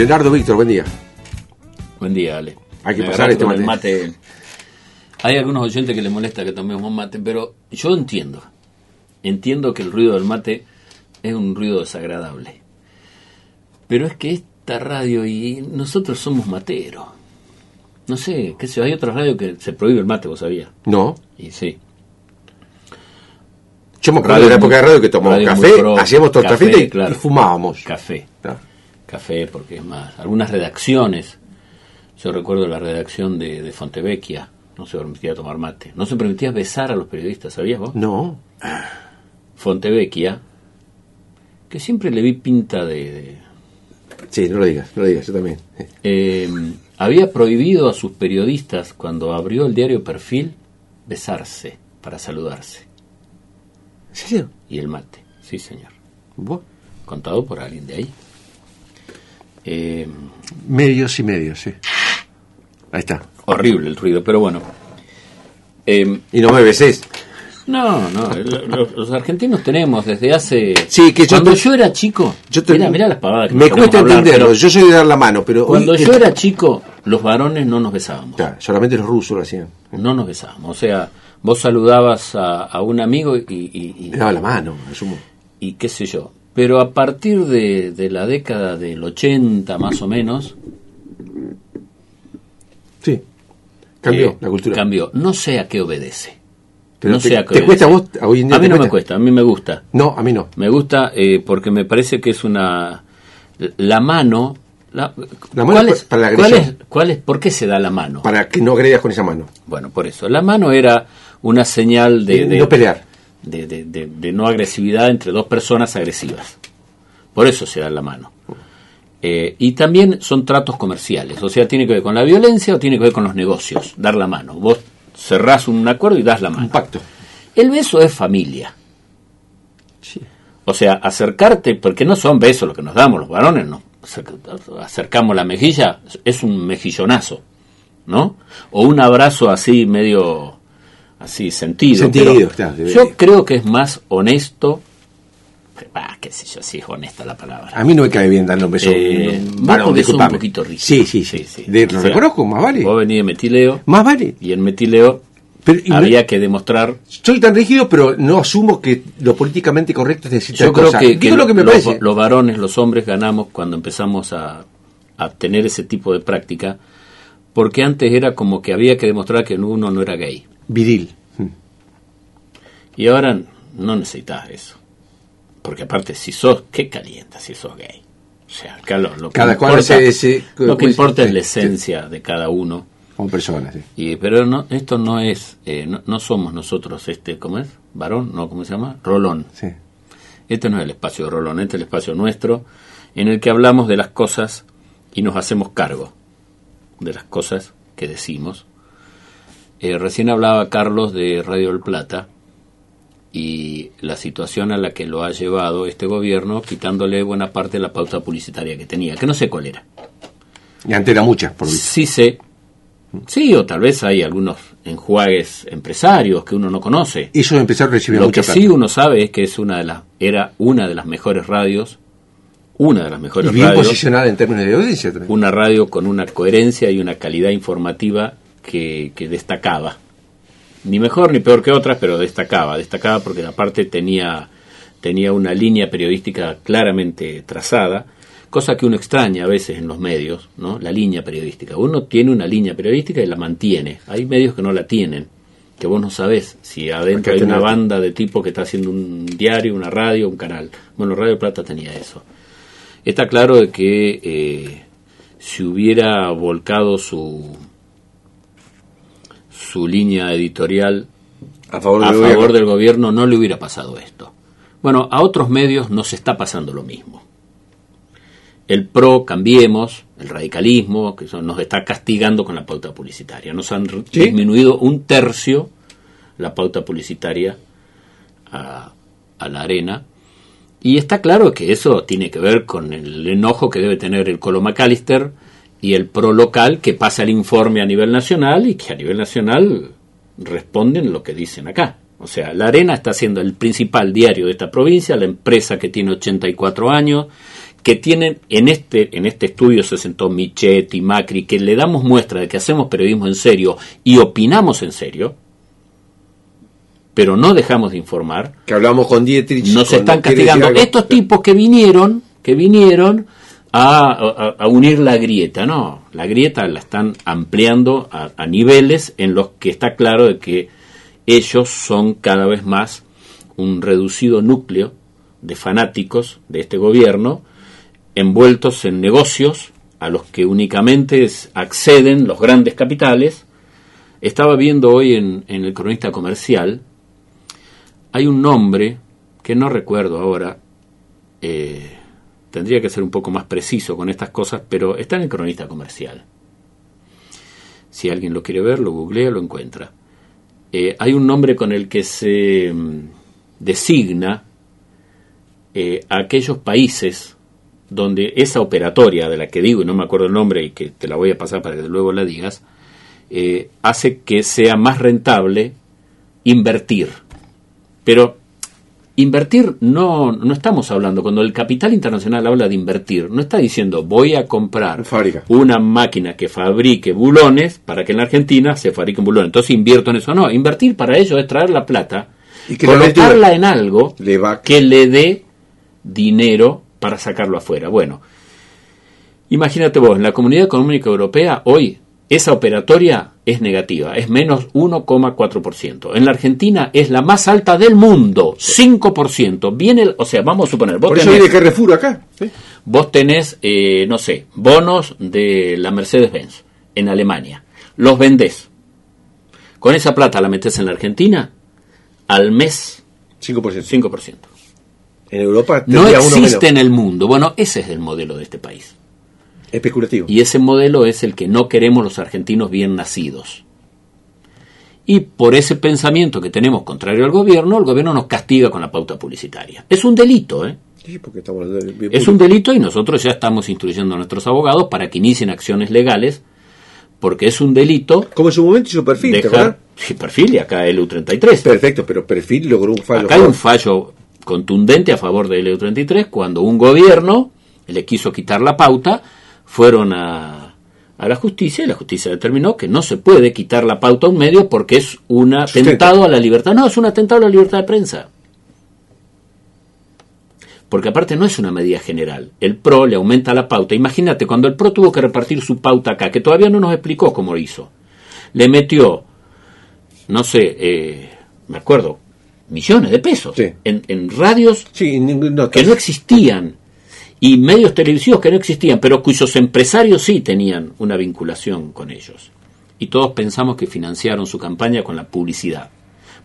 Leonardo Víctor, buen día. Buen día, Ale. Hay que Me pasar este mate. mate. Hay algunos oyentes que les molesta que tomemos mate, pero yo entiendo. Entiendo que el ruido del mate es un ruido desagradable. Pero es que esta radio y nosotros somos materos. No sé, qué sé hay otras radios que se prohíbe el mate, vos sabías. No. Y sí. Yo me acuerdo de la época de radio que tomábamos café, hacíamos café, torta frita y, claro. y fumábamos. Café. Ah. Café, porque es más. Algunas redacciones. Yo recuerdo la redacción de, de Fontevecchia. No se permitía tomar mate. No se permitía besar a los periodistas, ¿sabías vos? No. Fontevecchia, que siempre le vi pinta de... de- Sí, no lo digas, no lo digas, yo también. eh, había prohibido a sus periodistas, cuando abrió el diario Perfil, besarse para saludarse. ¿En serio? Y el mate, sí señor. ¿Vos? Contado por alguien de ahí. Eh, Medios y medios, sí. Ahí está. horrible el ruido, pero bueno. Eh, Y no me beses. no, no, lo- los argentinos tenemos desde hace... Sí, que yo Cuando te- yo era chico... Yo te- mira, mira las pavadas que Me cuesta hablar, entenderlo, pero yo soy de dar la mano, pero... Cuando hoy- yo era chico, los varones no nos besábamos. Claro, solamente los rusos lo hacían. No nos besábamos. O sea, vos saludabas a, a un amigo y, y- y- Me daba la mano, asumo. y qué sé yo. Pero a partir de, de la década del 80 más o menos, Sí. Cambió eh, la cultura. Cambió. No sé a qué obedece. Pero no te, sé a qué ¿te cuesta a vos obedece. hoy en día? A mí no me cuesta? cuesta, a mí me gusta. No, a mí no. Me gusta eh, porque me parece que es una... La mano... La, La mano ¿cuál, es, para la cuál, agresión. es, cuál es- ¿Por qué se da la mano? Para que no agredas con esa mano. Bueno, por eso. La mano era una señal de- no pelear. De, de- de- de no agresividad entre dos personas agresivas. Por eso se da la mano. Eh, y también son tratos comerciales, o sea, tiene que ver con la violencia o tiene que ver con los negocios, dar la mano. Vos cerrás un acuerdo y das la Un mano. pacto. El beso es familia. O sea, acercarte, porque no son besos los que nos damos los varones, no. Acer- Acercamos la mejilla, es un mejillonazo, ¿no? O un abrazo así medio así sentido. Claro, yo creo que es más honesto. Ah, qué sé yo, si es honesta la palabra. A mí no me cae bien un beso. Eh, varón, sos un poquito rígido. Sí, sí, sí. De- lo O sea, reconozco, más vale. Vos venís de Metileo Más vale. y en Metileo Pero, había no- que demostrar soy tan rígido, pero no asumo que lo políticamente correcto es decir Yo creo cosa. que, que lo que me los, parece. los varones, los hombres, ganamos cuando empezamos a, a tener ese tipo de práctica, porque antes era como que había que demostrar que uno no era gay. Viril. Mm. Y ahora no necesitas eso. Porque aparte, si sos, qué calienta si sos gay. O sea, acá lo, lo que Cada importa, ese- lo que importa es la esencia de cada uno. Como personas, sí. Y, pero no, esto no es, eh, no, no somos nosotros, este, ¿cómo es? ¿Varón? ¿No? ¿Cómo se llama? Rolón. sí. Este no es el espacio de Rolón, este es el espacio nuestro, en el que hablamos de las cosas y nos hacemos cargo de las cosas que decimos. Eh, recién hablaba Carlos de Radio del Plata y la situación a la que lo ha llevado este gobierno, quitándole buena parte de la pauta publicitaria que tenía, que no sé cuál era. Y antes era muchas, por lo visto. Sí sé, sí, o tal vez hay algunos enjuagues empresarios que uno no conoce. Ellos empezaron a recibir Lo mucha que plata. sí uno sabe es que es una de las era una de las mejores radios, una de las y mejores bien radios, posicionada en términos de audiencia también. una radio con una coherencia y una calidad informativa que, que destacaba. Ni mejor ni peor que otras, pero destacaba, destacaba porque aparte tenía tenía una línea periodística claramente trazada, cosa que uno extraña a veces en los medios, ¿no? La línea periodística. Uno tiene una línea periodística y la mantiene. Hay medios que no la tienen, que vos no sabés si adentro Hay una banda de tipo que está haciendo un diario, una radio, un canal. Bueno, Radio Plata tenía eso. Está claro de que eh, si hubiera volcado su su línea editorial A favor, a del favor gobierno. del gobierno no le hubiera pasado esto. Bueno, a otros medios nos está pasando lo mismo. El PRO, Cambiemos, el radicalismo, que son- nos está castigando con la pauta publicitaria. Nos han disminuido un tercio la pauta publicitaria a, a la arena. Y está claro que eso tiene que ver con el enojo que debe tener el Colo McAllister y el PRO local que pasa el informe a nivel nacional y que a nivel nacional responden lo que dicen acá. O sea, La Arena está siendo el principal diario de esta provincia, la empresa que tiene 84 años, que tienen en este en este estudio se sentó Michetti, Macri, que le damos muestra de que hacemos periodismo en serio y opinamos en serio, pero no dejamos de informar. Que hablamos con Dietrich. Nos están castigando. Estos tipos que vinieron, que vinieron a, unir la grieta, no, la grieta la están ampliando a, niveles en los que está claro de que ellos son cada vez más un reducido núcleo de fanáticos de este gobierno envueltos en negocios a los que únicamente acceden los grandes capitales. Estaba viendo hoy en, el cronista comercial, hay un nombre que no recuerdo ahora, eh, tendría que ser un poco más preciso con estas cosas, pero está en el cronista comercial. Si alguien lo quiere ver, lo googlea, lo encuentra. Eh, hay un nombre con el que se mm, designa eh, a aquellos países donde esa operatoria de la que digo y no me acuerdo el nombre y que te la voy a pasar para que luego la digas, eh, hace que sea más rentable invertir. Pero invertir no, no estamos hablando, cuando el capital internacional habla de invertir, no está diciendo voy a comprar una máquina que fabrique bulones para que en la Argentina se fabriquen bulones. Entonces invierto en eso. No, invertir para ello es traer la plata, y colocarla en algo que le dé dinero para sacarlo afuera. Bueno, imagínate vos, en la Comunidad Económica Europea hoy esa operatoria es negativa, es menos 1,4%. En la Argentina es la más alta del mundo, 5%. Viene, o sea, vamos a suponer, vos Por eso tenés, Carrefour acá. Vos tenés, eh, no sé, bonos de la Mercedes-Benz en Alemania. Los vendés. Con esa plata la metes en la Argentina, al mes 5%. 5%. En Europa no existe en el mundo. Bueno, ese es el modelo de este país. Especulativo. Y ese modelo es el que no queremos los argentinos bien nacidos. Y por ese pensamiento que tenemos contrario al gobierno, el gobierno nos castiga con la pauta publicitaria. Es un delito, ¿eh? Sí, porque estamos es un delito y nosotros ya estamos instruyendo a nuestros abogados para que inicien acciones legales, porque es un delito. Como en su momento hizo perfil, dejar, Sí, perfil y acá el U33. Perfecto, pero perfil logró un fallo. Acá hay un fallo contundente a favor del EU33 cuando un gobierno le quiso quitar la pauta, fueron a, a la justicia y la justicia determinó que no se puede quitar la pauta a un medio porque es un atentado a la libertad. No, es un atentado a la libertad de prensa. Porque aparte no es una medida general. El PRO le aumenta la pauta. Imagínate, cuando el PRO tuvo que repartir su pauta acá, que todavía no nos explicó cómo lo hizo, le metió, no sé, eh, me acuerdo, millones de pesos en, radios que no existían y medios televisivos que no existían, pero cuyos empresarios sí tenían una vinculación con ellos. Y todos pensamos que financiaron su campaña con la publicidad.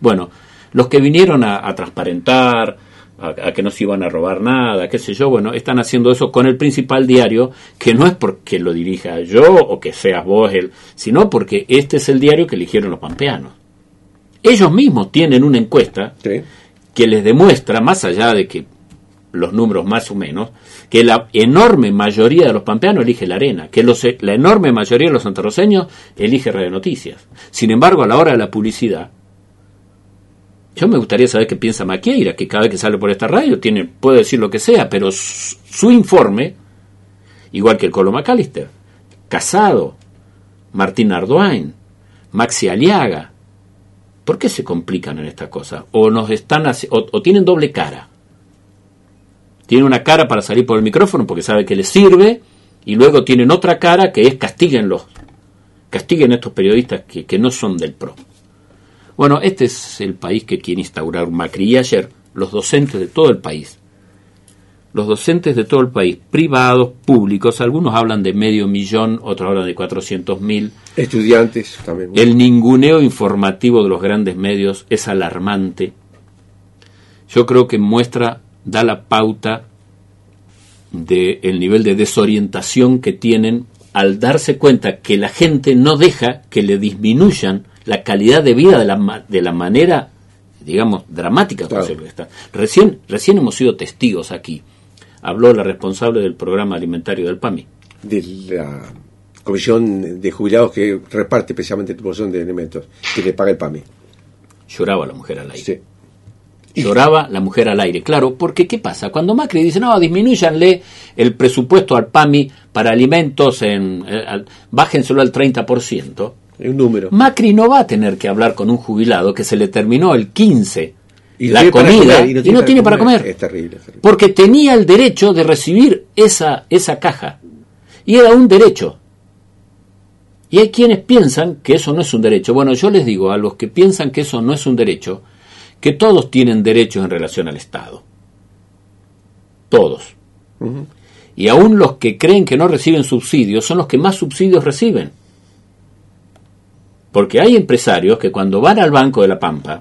Bueno, los que vinieron a, transparentar, a, que no se iban a robar nada, qué sé yo, bueno, están haciendo eso con el principal diario, que no es porque lo dirija yo o que seas vos, sino porque este es el diario que eligieron los pampeanos. Ellos mismos tienen una encuesta que les demuestra, más allá de que los números más o menos, que la enorme mayoría de los pampeanos elige la arena, que la enorme mayoría de los santarroceños elige Radio Noticias. Sin embargo, a la hora de la publicidad, yo me gustaría saber qué piensa Maquieira, que cada vez que sale por esta radio tiene, puede decir lo que sea, pero su, informe, igual que el Colo McAllister, Casado, Martín Ardoain, Maxi Aliaga, ¿Por qué se complican en esta cosa? O nos están o, tienen doble cara. Tienen una cara para salir por el micrófono porque sabe que les sirve y luego tienen otra cara que es castíguenlos. Castiguen a estos periodistas que, que no son del PRO. Bueno, este es el país que quiere instaurar Macri y ayer los docentes de todo el país los docentes de todo el país, privados, públicos, algunos hablan de medio millón, otros hablan de 400 mil. Estudiantes también. El ninguneo informativo de los grandes medios es alarmante. Yo creo que muestra, da la pauta del nivel de desorientación que tienen al darse cuenta que la gente no deja que le disminuyan la calidad de vida de la, de la manera, digamos, dramática Recién, recién hemos sido testigos aquí habló la responsable del programa alimentario del PAMI. De la comisión de jubilados que reparte especialmente tu porción de alimentos, que le paga el PAMI. Lloraba la mujer al aire. Sí. Lloraba la mujer al aire. Claro, porque ¿qué pasa? Cuando Macri dice, no, disminuyanle el presupuesto al PAMI para alimentos, en, eh, bájenselo al 30%. Un número. Macri no va a tener que hablar con un jubilado que se le terminó el 15 y la comida y no tiene, para, comer. Es terrible, Porque tenía el derecho de recibir esa, esa caja. Y era un derecho. Y hay quienes piensan que eso no es un derecho. Bueno, yo les digo a los que piensan que eso no es un derecho, que todos tienen derechos en relación al Estado. Todos. Y aún los que creen que no reciben subsidios son los que más subsidios reciben. Porque hay empresarios que cuando van al Banco de la Pampa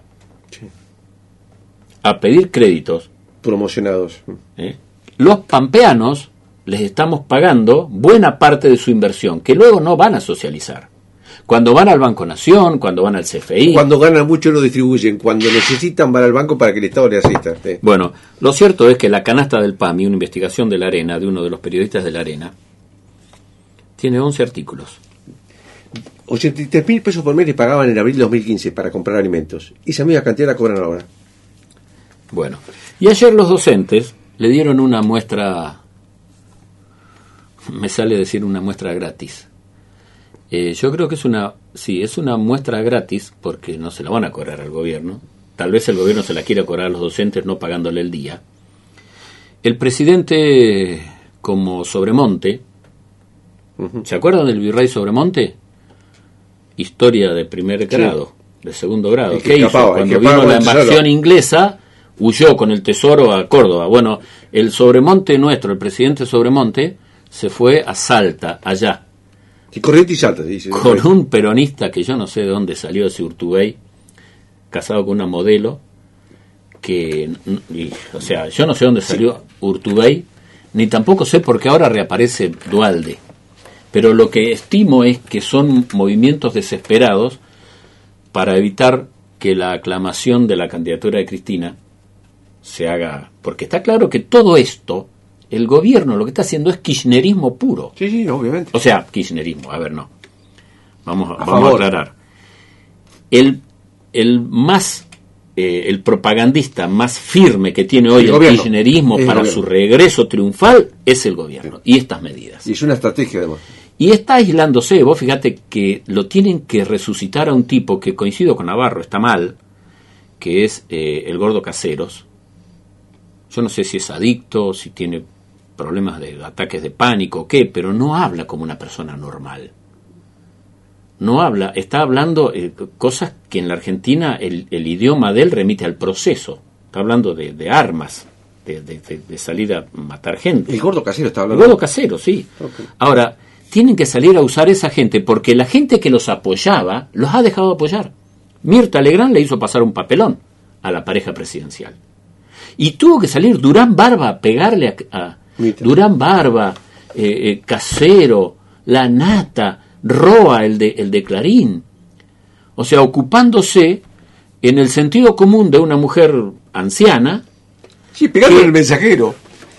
a pedir créditos promocionados, ¿eh? los pampeanos les estamos pagando buena parte de su inversión, que luego no van a socializar. Cuando van al Banco Nación, cuando van al CFI. Cuando ganan mucho lo distribuyen, cuando necesitan van al banco para que el Estado le asista. Bueno, lo cierto es que la canasta del PAMI, una investigación de la Arena, de uno de los periodistas de la Arena, tiene 11 artículos. 83 mil pesos por mes le pagaban en abril de 2015 para comprar alimentos. Y esa misma cantidad la cobran ahora. Bueno, y ayer los docentes le dieron una muestra, me sale decir una muestra gratis. Eh, yo creo que es una, sí, es una muestra gratis porque no se la van a cobrar al gobierno. Tal vez el gobierno se la quiera cobrar a los docentes no pagándole el día. El presidente, como Sobremonte, ¿se acuerdan del virrey Sobremonte? Historia de primer grado, de segundo grado. ¿Qué hizo? Cuando vino la invasión inglesa, huyó con el tesoro a Córdoba. Bueno, el Sobremonte nuestro, el presidente Sobremonte, se fue a Salta, allá. Y Corriente y Salta, dice. Con un peronista que yo no sé de dónde salió ese Urtubey, casado con una modelo, que, o sea, yo no sé dónde salió Urtubey, ni tampoco sé por qué ahora reaparece Dualde. Pero lo que estimo es que son movimientos desesperados para evitar que la aclamación de la candidatura de Cristina se haga, porque está claro que todo esto, el gobierno lo que está haciendo es kirchnerismo puro. Sí, sí, obviamente. O sea, kirchnerismo, a ver, no. Vamos a, vamos a aclarar. El, el más, eh, el propagandista más firme que tiene hoy el, kirchnerismo para su regreso triunfal es el gobierno. Y estas medidas. Y es una estrategia además. Y está aislándose, vos fíjate que lo tienen que resucitar a un tipo que coincido con Navarro, está mal, que es eh, el gordo Caseros, yo no sé si es adicto, si tiene problemas de ataques de pánico o qué, pero no habla como una persona normal. No habla, está hablando eh, cosas que en la Argentina el, idioma de él remite al proceso. Está hablando de, armas, de, salir a matar gente. El gordo casero está hablando. El gordo casero, sí. Ahora, tienen que salir a usar esa gente porque la gente que los apoyaba los ha dejado de apoyar. Mirta Legrand le hizo pasar un papelón a la pareja presidencial. Y tuvo que salir Durán Barba a pegarle a, Durán Barba, eh, eh, Casero, La Nata, Roa, el de, el de Clarín. O sea, ocupándose en el sentido común de una mujer anciana. Sí, el mensajero.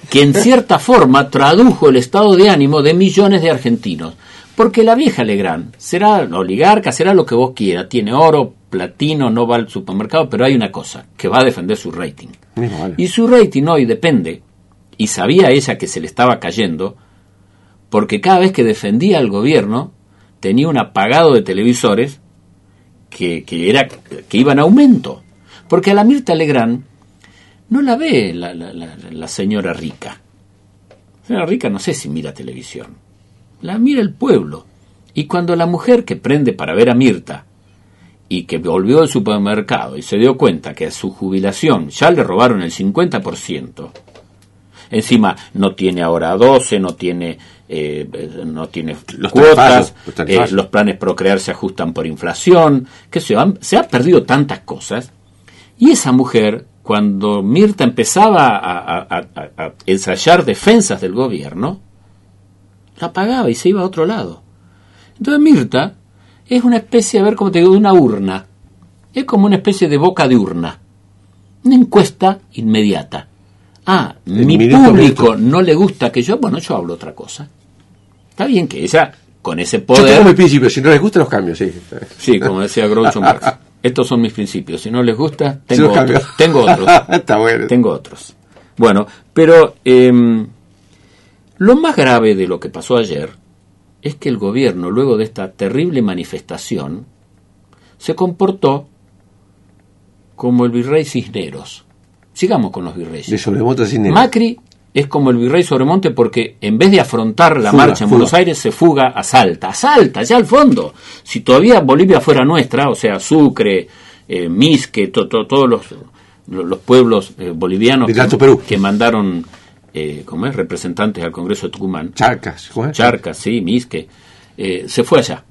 Que en cierta forma tradujo el estado de ánimo de millones de argentinos. Porque la vieja Legrand será oligarca, será lo que vos quieras, tiene oro, platino, no va al supermercado, pero hay una cosa, que va a defender su rating. Y su rating hoy depende, y sabía ella que se le estaba cayendo, porque cada vez que defendía al gobierno tenía un apagado de televisores que, era, que iban a aumento. Porque a la Mirta Legrand no la ve la, la señora rica. La señora rica no sé si mira televisión la mira el pueblo. Y cuando la mujer que prende para ver a Mirta y que volvió al supermercado y se dio cuenta que a su jubilación ya le robaron el 50%, encima no tiene ahora 12, no tiene, eh, no tiene los cuotas, eh, los, planes procrear se ajustan por inflación, que se, se ha perdido tantas cosas. Y esa mujer, cuando Mirta empezaba a ensayar defensas del gobierno, la apagaba y se iba a otro lado. Entonces Mirta es una especie, a ver cómo te digo, de una urna. Es como una especie de boca de urna. Una encuesta inmediata. Ah, mi público no le gusta que yo, bueno, yo hablo otra cosa. Está bien que ella, con ese poder... Yo tengo mi principio, si no les gustan los cambios, sí. Sí, como decía Groucho Marx. Estos son mis principios. Si no les gusta, tengo otros. Tengo otros. Está bueno. Tengo otros. Bueno, pero em, lo más grave de lo que pasó ayer es que el gobierno, luego de esta terrible manifestación, se comportó como el virrey Cisneros. Sigamos con los virreyes. De Sobremonte sin Macri es como el virrey Sobremonte porque en vez de afrontar la Fuga, marcha en fuga. Buenos Aires se fuga a Salta, a Salta, allá al fondo. Si todavía Bolivia fuera nuestra, o sea, Sucre, eh, Misque, to- to- todos los, lo- los pueblos eh, bolivianos que, Perú. que mandaron eh, ¿cómo es? representantes al Congreso de Tucumán, Charcas. Charcas, sí, Misque, eh, se fue allá.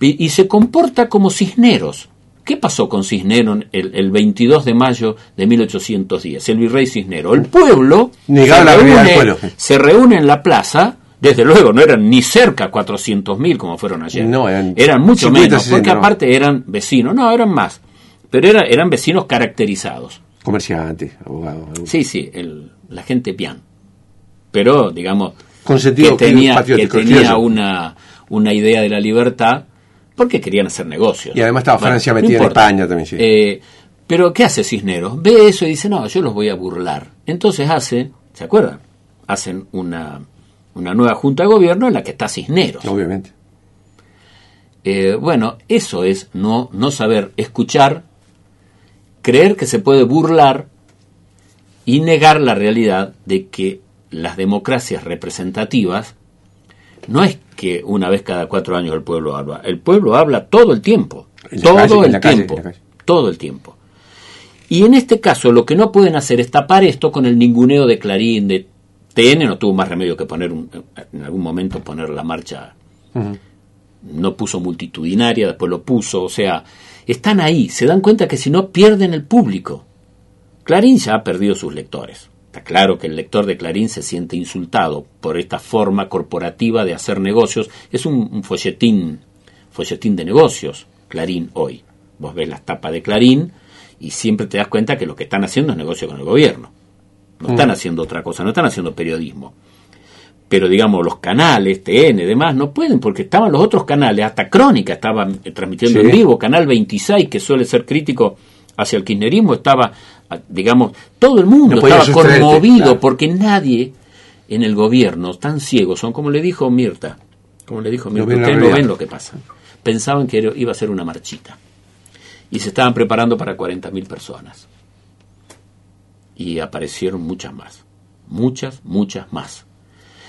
Y, y se comporta como Cisneros. ¿Qué pasó con Cisneros el, el 22 de mayo de 1810? El virrey Cisneros. El pueblo, se, reúne, pueblo. se reúne en la plaza. Desde luego, no eran ni cerca 400.000 como fueron ayer. No, eran mucho 50, menos, 60, porque no. aparte eran vecinos. No, eran más. Pero era, eran vecinos caracterizados. Comerciante, abogado. Sí, sí, el- la gente bien. Pero, digamos, Con sentido que tenía, que tenía una idea de la libertad porque querían hacer negocios. Y además estaba Francia metida en. España también, sí. Eh, pero, ¿qué hace Cisneros? Ve eso y dice, no, yo los voy a burlar. Entonces hace, ¿se acuerdan? Hacen una, una nueva junta de gobierno en la que está Cisneros. Obviamente. Eh, bueno, eso es no, no saber escuchar, creer que se puede burlar y negar la realidad de que las democracias representativas no es que una vez cada cuatro años el pueblo habla, el pueblo habla todo el tiempo, todo calle, el tiempo, calle. todo el tiempo. Y en este caso lo que no pueden hacer es tapar esto con el ninguneo de Clarín, de TN no tuvo más remedio que poner un- en algún momento poner la marcha no puso multitudinaria, después lo puso, o sea, están ahí, se dan cuenta que si no pierden el público. Clarín ya ha perdido sus lectores. Está claro que el lector de Clarín se siente insultado por esta forma corporativa de hacer negocios. Es un, un folletín, folletín de negocios, Clarín hoy. Vos ves las tapas de Clarín y siempre te das cuenta que lo que están haciendo es negocio con el gobierno. No están haciendo otra cosa, no están haciendo periodismo pero digamos los canales, TN, demás, no pueden porque estaban los otros canales, hasta Crónica estaba eh, transmitiendo Sí. en vivo, Canal 26, que suele ser crítico hacia el kirchnerismo, estaba, digamos, todo el mundo No estaba conmovido claro. porque nadie en el gobierno, tan ciegos, son como le dijo Mirta, como le dijo Mirta, la ustedes no ven lo que pasa. Pensaban que iba a ser una marchita y se estaban preparando para 40.000 personas. Y aparecieron muchas más, muchas, muchas más.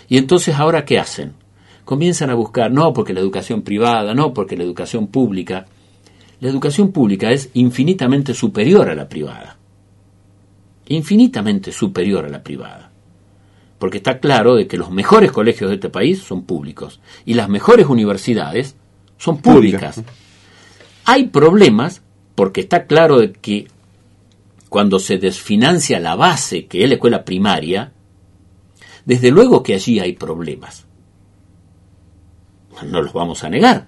Y entonces ahora ¿qué hacen? Comienzan a buscar, no porque la educación privada, no porque la educación pública. La educación pública es infinitamente superior a la privada. Infinitamente superior a la privada. Porque está claro de que los mejores colegios de este país son públicos y las mejores universidades son públicas. Hay problemas porque está claro de que cuando se desfinancia la base, que es la escuela primaria, desde luego que allí hay problemas. No los vamos a negar.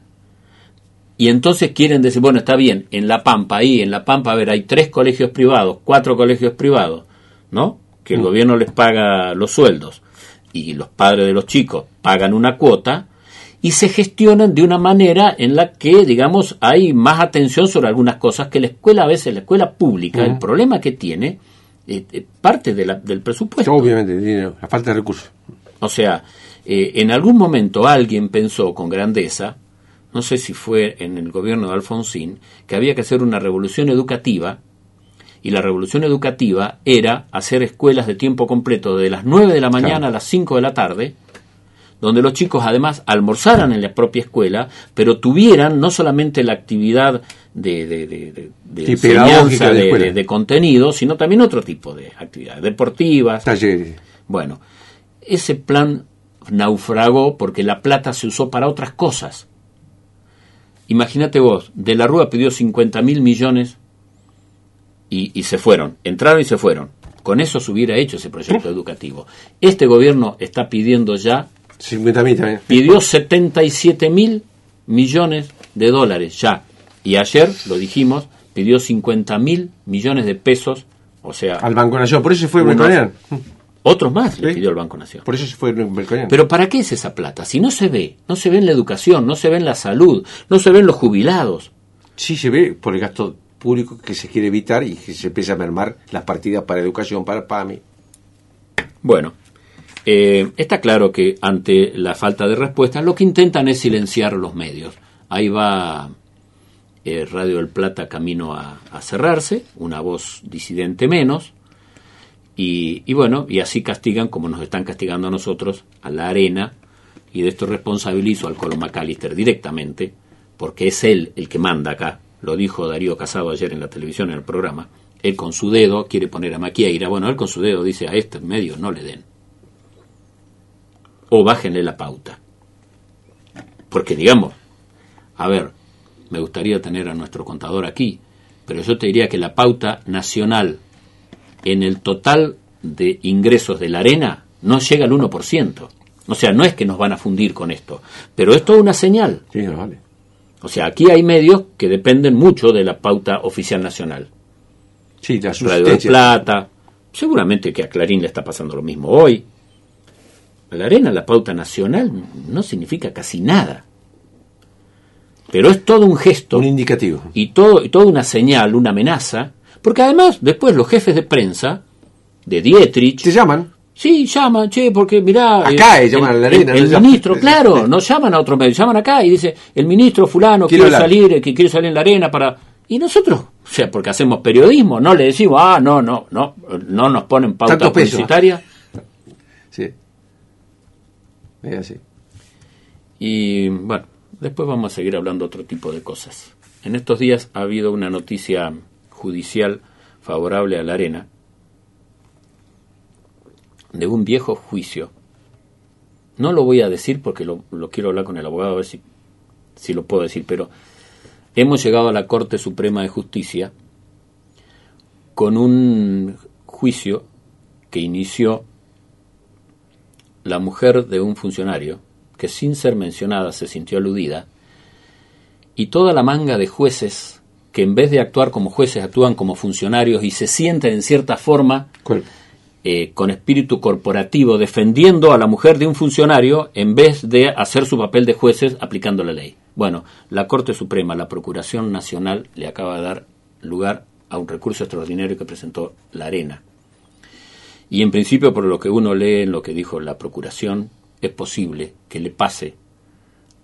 Y entonces quieren decir, bueno, está bien, en La Pampa, ahí, en La Pampa, a ver, hay tres colegios privados, cuatro colegios privados, ¿no? Que el gobierno les paga los sueldos y los padres de los chicos pagan una cuota y se gestionan de una manera en la que, digamos, hay más atención sobre algunas cosas que la escuela, a veces la escuela pública, el problema que tiene, eh, eh, parte de la- del presupuesto. Obviamente, dinero, la falta de recursos. O sea, eh, en algún momento alguien pensó con grandeza, no sé si fue en el gobierno de Alfonsín, que había que hacer una revolución educativa, y la revolución educativa era hacer escuelas de tiempo completo de las 9 de la mañana Claro. a las 5 de la tarde, donde los chicos además almorzaran en la propia escuela, pero tuvieran no solamente la actividad de, de, de- Sí, enseñanza de contenido, sino también otro tipo de actividades deportivas, Talleres. bueno, ese plan naufragó porque la plata se usó para otras cosas. Imagínate vos, De la Rúa pidió 50 mil millones y, y se fueron, entraron y se fueron. Con eso se hubiera hecho ese proyecto educativo. Este gobierno está pidiendo ya, 50 mil también. pidió 77 mil millones de dólares ya. Y ayer, lo dijimos, pidió 50 mil millones de pesos, o sea, Al Banco Nación. Por eso se fue Melconian. Otros más le Sí. pidió el Banco Nación. Por eso se fue. Pero ¿para qué es esa plata? Si no se ve, no se ve en la educación, no se ve en la salud, no se ve en los jubilados. sí se ve por el gasto público que se quiere evitar y que se empieza a mermar las partidas para educación, para PAMI. Bueno, eh, está claro que ante la falta de respuesta lo que intentan es silenciar los medios. Ahí va eh, Radio del Plata camino a, a, cerrarse, una voz disidente menos, y, y, bueno, y así castigan como nos están castigando a nosotros, a la arena, y de esto responsabilizo al Colo McAllister directamente, porque es él el que manda acá, lo dijo Darío Casado ayer en la televisión en el programa, él con su dedo quiere poner a Maquieira, bueno, él con su dedo dice a este medio no le den. O bájenle la pauta. Porque digamos, a ver, me gustaría tener a nuestro contador aquí, pero yo te diría que la pauta nacional en el total de ingresos de la arena no llega al 1%. O sea, no es que nos van a fundir con esto, pero esto es una señal. Sí, no vale. O sea, aquí hay medios que dependen mucho de la pauta oficial nacional. Sí, la Radio de Plata, seguramente que a Clarín le está pasando lo mismo hoy. La arena, la pauta nacional, no significa casi nada. Pero es todo un gesto. Un indicativo. Y, todo, y toda una señal, una amenaza. Porque además, después los jefes de prensa, de Dietrich. ¿Te llaman? Sí, llaman, che, porque mirá. Acá el, llaman a la arena. El, el ministro, claro, no llaman a otro medio, llaman acá y dice, el ministro fulano quiere hablar. salir, que quiere salir en la arena para. Y nosotros, o sea, porque hacemos periodismo, no le decimos, ah, no, no, no, no nos ponen pauta publicitaria. Sí. Es así. Y bueno, después vamos a seguir hablando otro tipo de cosas. En estos días ha habido una noticia judicial favorable a la arena de un viejo juicio. No lo voy a decir porque lo, quiero hablar con el abogado a ver si, si lo puedo decir, pero hemos llegado a la Corte Suprema de Justicia con un juicio que inició la mujer de un funcionario que sin ser mencionada se sintió aludida y toda la manga de jueces que en vez de actuar como jueces actúan como funcionarios y se sienten en cierta forma eh, con espíritu corporativo defendiendo a la mujer de un funcionario en vez de hacer su papel de jueces aplicando la ley. Bueno, la Corte Suprema, la Procuración Nacional le acaba de dar lugar a un recurso extraordinario que presentó la Arena. Y en principio, por lo que uno lee en lo que dijo la Procuración, es posible que le pase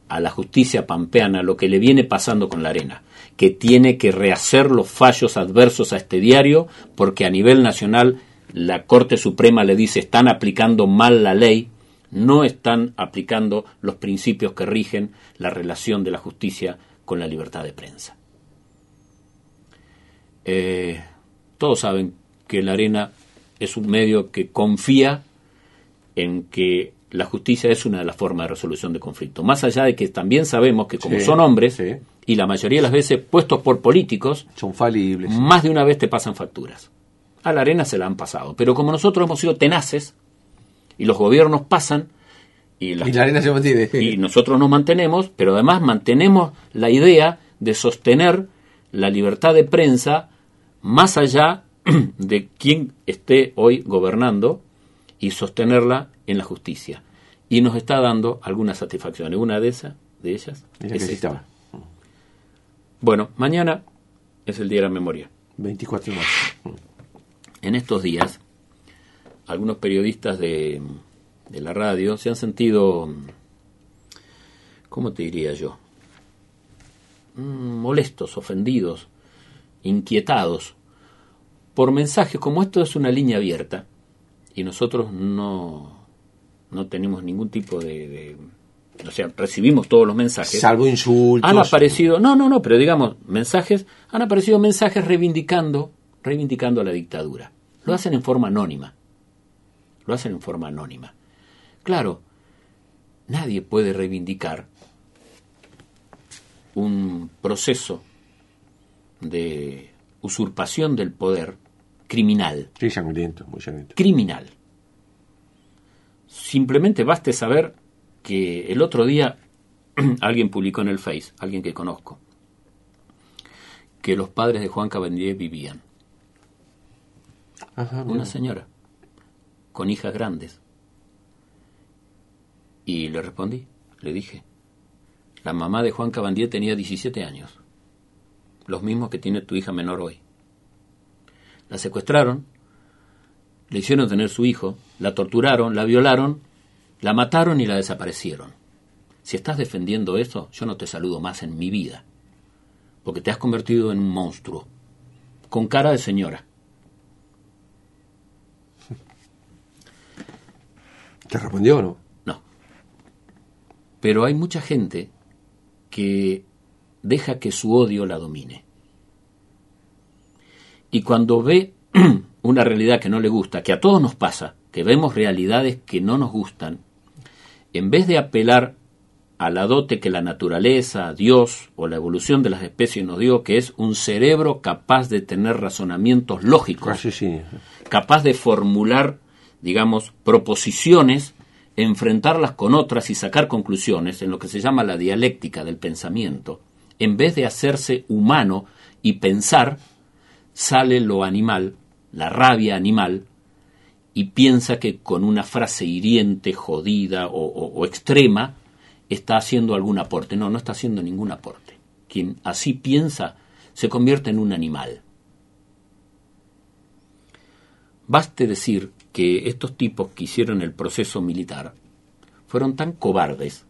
a la justicia pampeana lo que le viene pasando con la arena, que tiene que rehacer los fallos adversos a este diario porque a nivel nacional la Corte Suprema le dice están aplicando mal la ley, no están aplicando los principios que rigen la relación de la justicia con la libertad de prensa. Eh, todos saben que la arena es un medio que confía en que la justicia es una de las formas de resolución de conflicto. Más allá de que también sabemos que como Sí, son hombres, sí. y la mayoría de las veces puestos por políticos, Son falibles. más de una vez te pasan facturas. A la arena se la han pasado. Pero como nosotros hemos sido tenaces, y los gobiernos pasan, y, las- Y la arena se mantiene. y nosotros nos mantenemos, pero además mantenemos la idea de sostener la libertad de prensa más allá de quien esté hoy gobernando y sostenerla en la justicia. Y nos está dando algunas satisfacciones. Una de esas, de ellas, Es esta. necesitaba. Bueno, mañana es el Día de la Memoria. 24 de marzo. En estos días, algunos periodistas de, de la radio se han sentido, ¿cómo te diría yo? Mm, Molestos, ofendidos, inquietados por mensajes como esto es una línea abierta y nosotros no, no tenemos ningún tipo de, de- O sea, recibimos todos los mensajes. Salvo insultos. Han aparecido, no, no, no, pero digamos, mensajes, han aparecido mensajes reivindicando, reivindicando a la dictadura. Lo hacen en forma anónima. Lo hacen en forma anónima. Claro, nadie puede reivindicar un proceso de usurpación del poder criminal Sí, sangriento, muy sangriento. criminal. Simplemente baste saber que el otro día alguien publicó en el Face, alguien que conozco, que los padres de Juan Cabandier vivían. Ajá. Una señora, con hijas grandes. Y le respondí, le dije, la mamá de Juan Cabandier tenía 17 años. los mismos que tiene tu hija menor hoy. La secuestraron, le hicieron tener su hijo, la torturaron, la violaron, la mataron y la desaparecieron. Si estás defendiendo eso, yo no te saludo más en mi vida, porque te has convertido en un monstruo, con cara de señora. ¿Te respondió o no? No. Pero hay mucha gente que deja que su odio la domine. Y cuando ve una realidad que no le gusta, que a todos nos pasa, que vemos realidades que no nos gustan, en vez de apelar a la dote que la naturaleza, Dios o la evolución de las especies nos dio, que es un cerebro capaz de tener razonamientos lógicos, capaz de formular, digamos, proposiciones, enfrentarlas con otras y sacar conclusiones en lo que se llama la dialéctica del pensamiento, en vez de hacerse humano y pensar, sale lo animal, la rabia animal, y piensa que con una frase hiriente, jodida o, o extrema, está haciendo algún aporte. No, no está haciendo ningún aporte. Quien así piensa se convierte en un animal. Baste decir que estos tipos que hicieron el proceso militar fueron tan cobardes,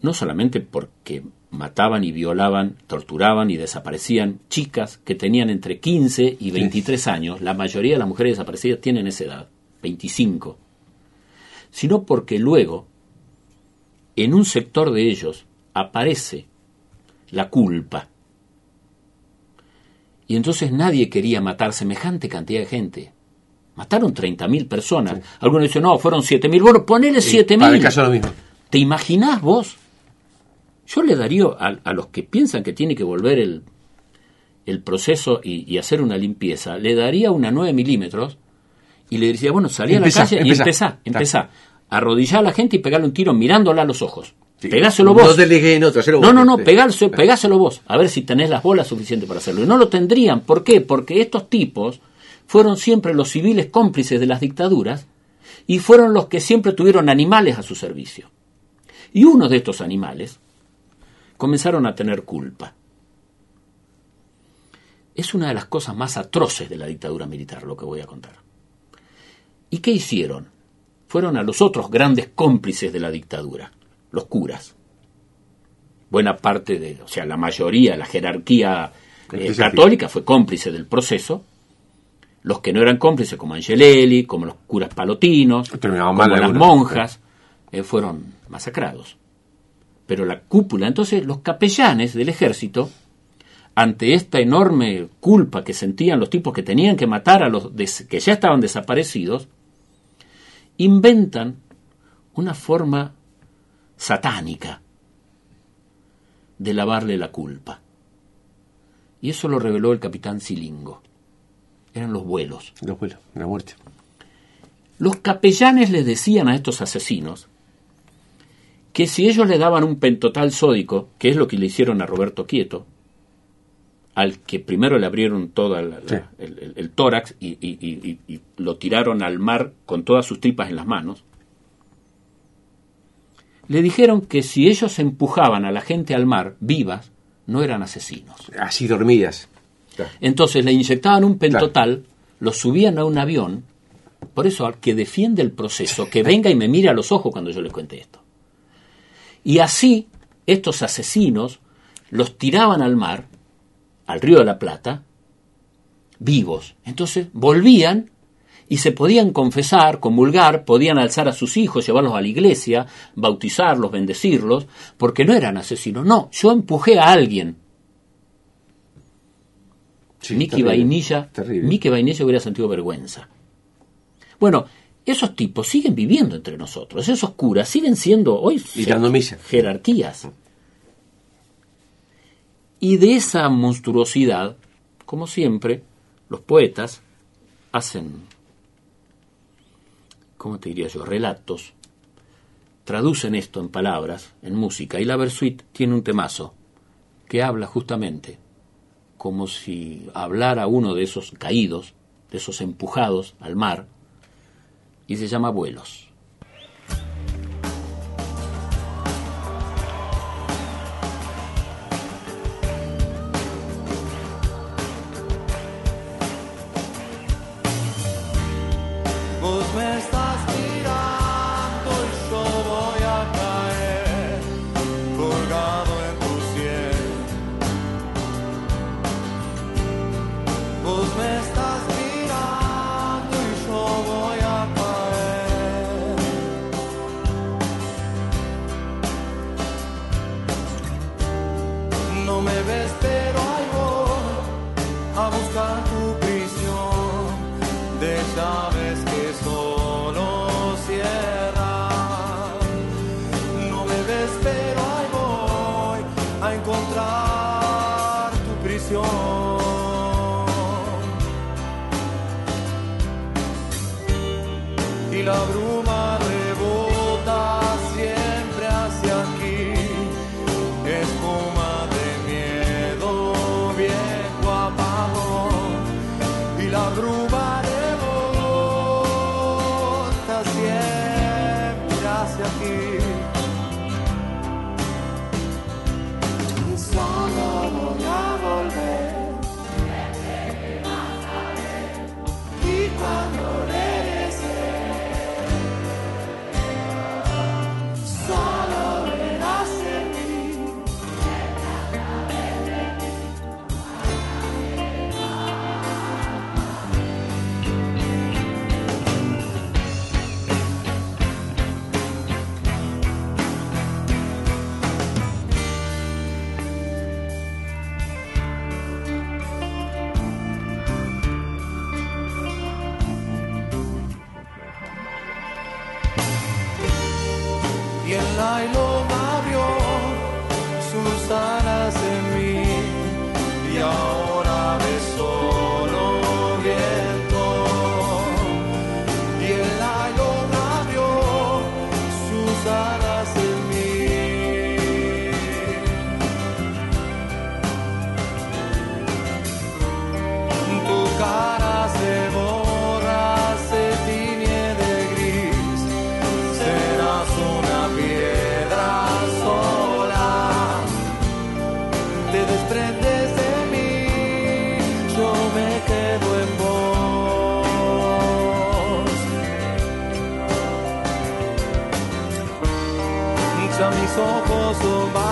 no solamente porque mataban y violaban, torturaban y desaparecían chicas que tenían entre 15 y 23 años, la mayoría de las mujeres desaparecidas tienen esa edad, 25, sino porque luego en un sector de ellos aparece la culpa. Y entonces nadie quería matar semejante cantidad de gente. Mataron 30.000 personas. Algunos dicen, no, fueron 7.000. Bueno, ponele 7.000. Para el caso lo mismo. ¿Te imaginás vos? Yo le daría a, los que piensan que tiene que volver el, el proceso y, hacer una limpieza, le daría una 9 milímetros y le diría, bueno, salí a la calle y empezá, empezá arrodillar a la gente y pegarle un tiro mirándola a los ojos. Pegáselo vos. No No, no, no, pegáselo vos. A ver si tenés las bolas suficientes para hacerlo. Y no lo tendrían. ¿Por qué? Porque estos tipos fueron siempre los civiles cómplices de las dictaduras y fueron los que siempre tuvieron animales a su servicio. Y uno de estos animales comenzaron a tener culpa. Es una de las cosas más atroces de la dictadura militar, lo que voy a contar. ¿Y qué hicieron? fueron a los otros grandes cómplices de la dictadura, los curas. Buena parte de, o sea, la mayoría, la jerarquía eh, católica fue cómplice del proceso. Los que no eran cómplices, como Angelelli, como los curas palotinos, como las monjas, eh, fueron masacrados. Pero la cúpula, entonces los capellanes del ejército, ante esta enorme culpa que sentían los tipos que tenían que matar a los que ya estaban desaparecidos, inventan una forma satánica de lavarle la culpa. Y eso lo reveló el capitán Silingo. Eran los vuelos. Los vuelos, la muerte. Los capellanes les decían a estos asesinos que si ellos le daban un pentotal sódico, que es lo que le hicieron a Roberto Quieto, al que primero le abrieron todo el, tórax y, lo tiraron al mar con todas sus tripas en las manos, le dijeron que si ellos empujaban a la gente al mar vivas, no eran asesinos. Así dormidas. Entonces le inyectaban un pentotal, lo subían a un avión, por eso al que defiende el proceso, que venga y me mire a los ojos cuando yo le cuente esto. Y así, estos asesinos los tiraban al mar al río de la Plata, vivos. Entonces volvían y se podían confesar, comulgar, podían alzar a sus hijos, llevarlos a la iglesia, bautizarlos, bendecirlos, porque no eran asesinos. No, yo empujé a alguien. Sí, Miki Vainilla, Miki Vainilla hubiera sentido vergüenza. Bueno, esos tipos siguen viviendo entre nosotros, esos curas siguen siendo hoy jerarquías. Y de esa monstruosidad, como siempre, los poetas hacen, ¿cómo te diría yo?, relatos, traducen esto en palabras, en música, y la Versuit tiene un temazo que habla justamente como si hablara uno de esos caídos, de esos empujados al mar, y se llama Vuelos. abrumador. y el nylon abrió sus alas 所把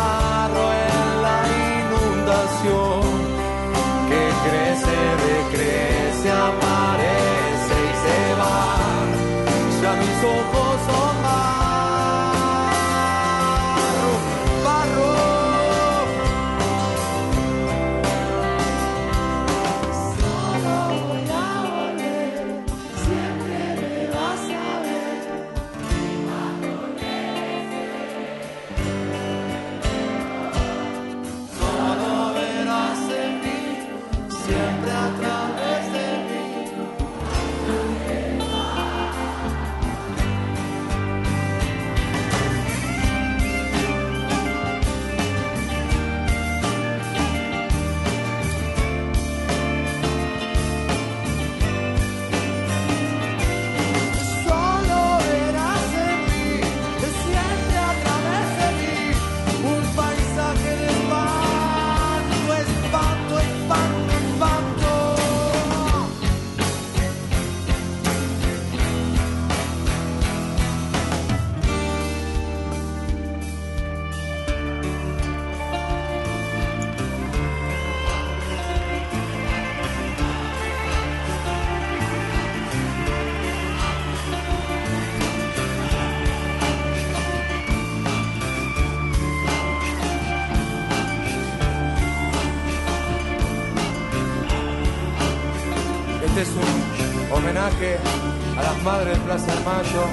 a las madres de Plaza de Mayo,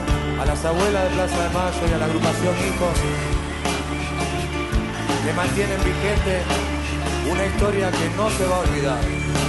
a las abuelas de Plaza de Mayo y a la agrupación Hijos, que mantienen vigente una historia que no se va a olvidar.